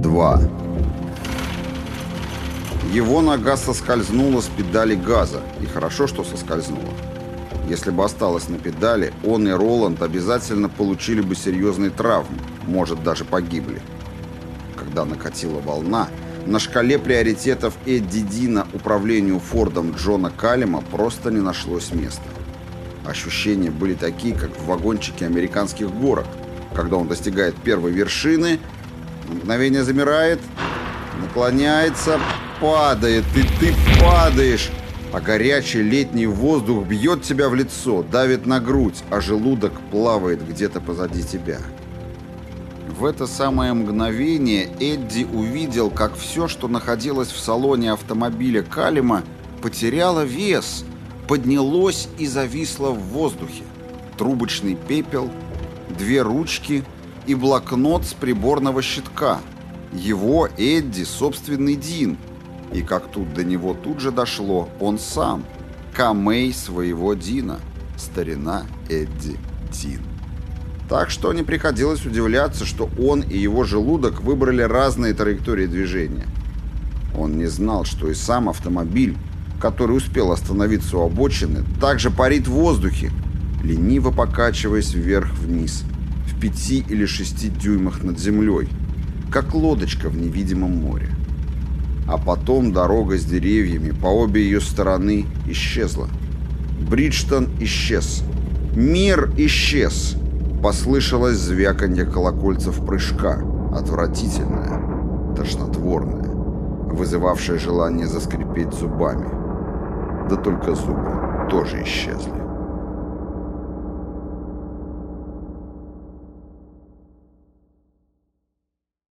2. Его нога соскользнула с педали газа, и хорошо, что соскользнула. Если бы осталась на педали, он и Роланд обязательно получили бы серьезные травмы, может, даже погибли. Когда накатила волна, на шкале приоритетов Эдди Дина управлению Фордом Джона Калима просто не нашлось места. Ощущения были такие, как в вагончике американских горок, когда он достигает первой вершины, мгновение замирает, наклоняется, падает, и ты падаешь, а горячий летний воздух бьет тебя в лицо, давит на грудь, а желудок плавает где-то позади тебя. В это самое мгновение Эдди увидел, как все, что находилось в салоне автомобиля Калима, потеряло вес, поднялось и зависло в воздухе. Трубочный пепел, две ручки и блокнот с приборного щитка. Его, Эдди, собственный Дин – и как тут до него тут же дошло, он сам, Камей своего Дина, старина Эдди Дин. Так что не приходилось удивляться, что он и его желудок выбрали разные траектории движения. Он не знал, что и сам автомобиль, который успел остановиться у обочины, также парит в воздухе, лениво покачиваясь вверх-вниз, пяти или шести дюймах над землей, как лодочка в невидимом море. А потом дорога с деревьями по обе ее стороны исчезла. Бриджтон исчез. Мир исчез. Послышалось звяканье колокольцев прыжка. Отвратительное, тошнотворное, вызывавшее желание заскрипеть зубами. Да только зубы тоже исчезли.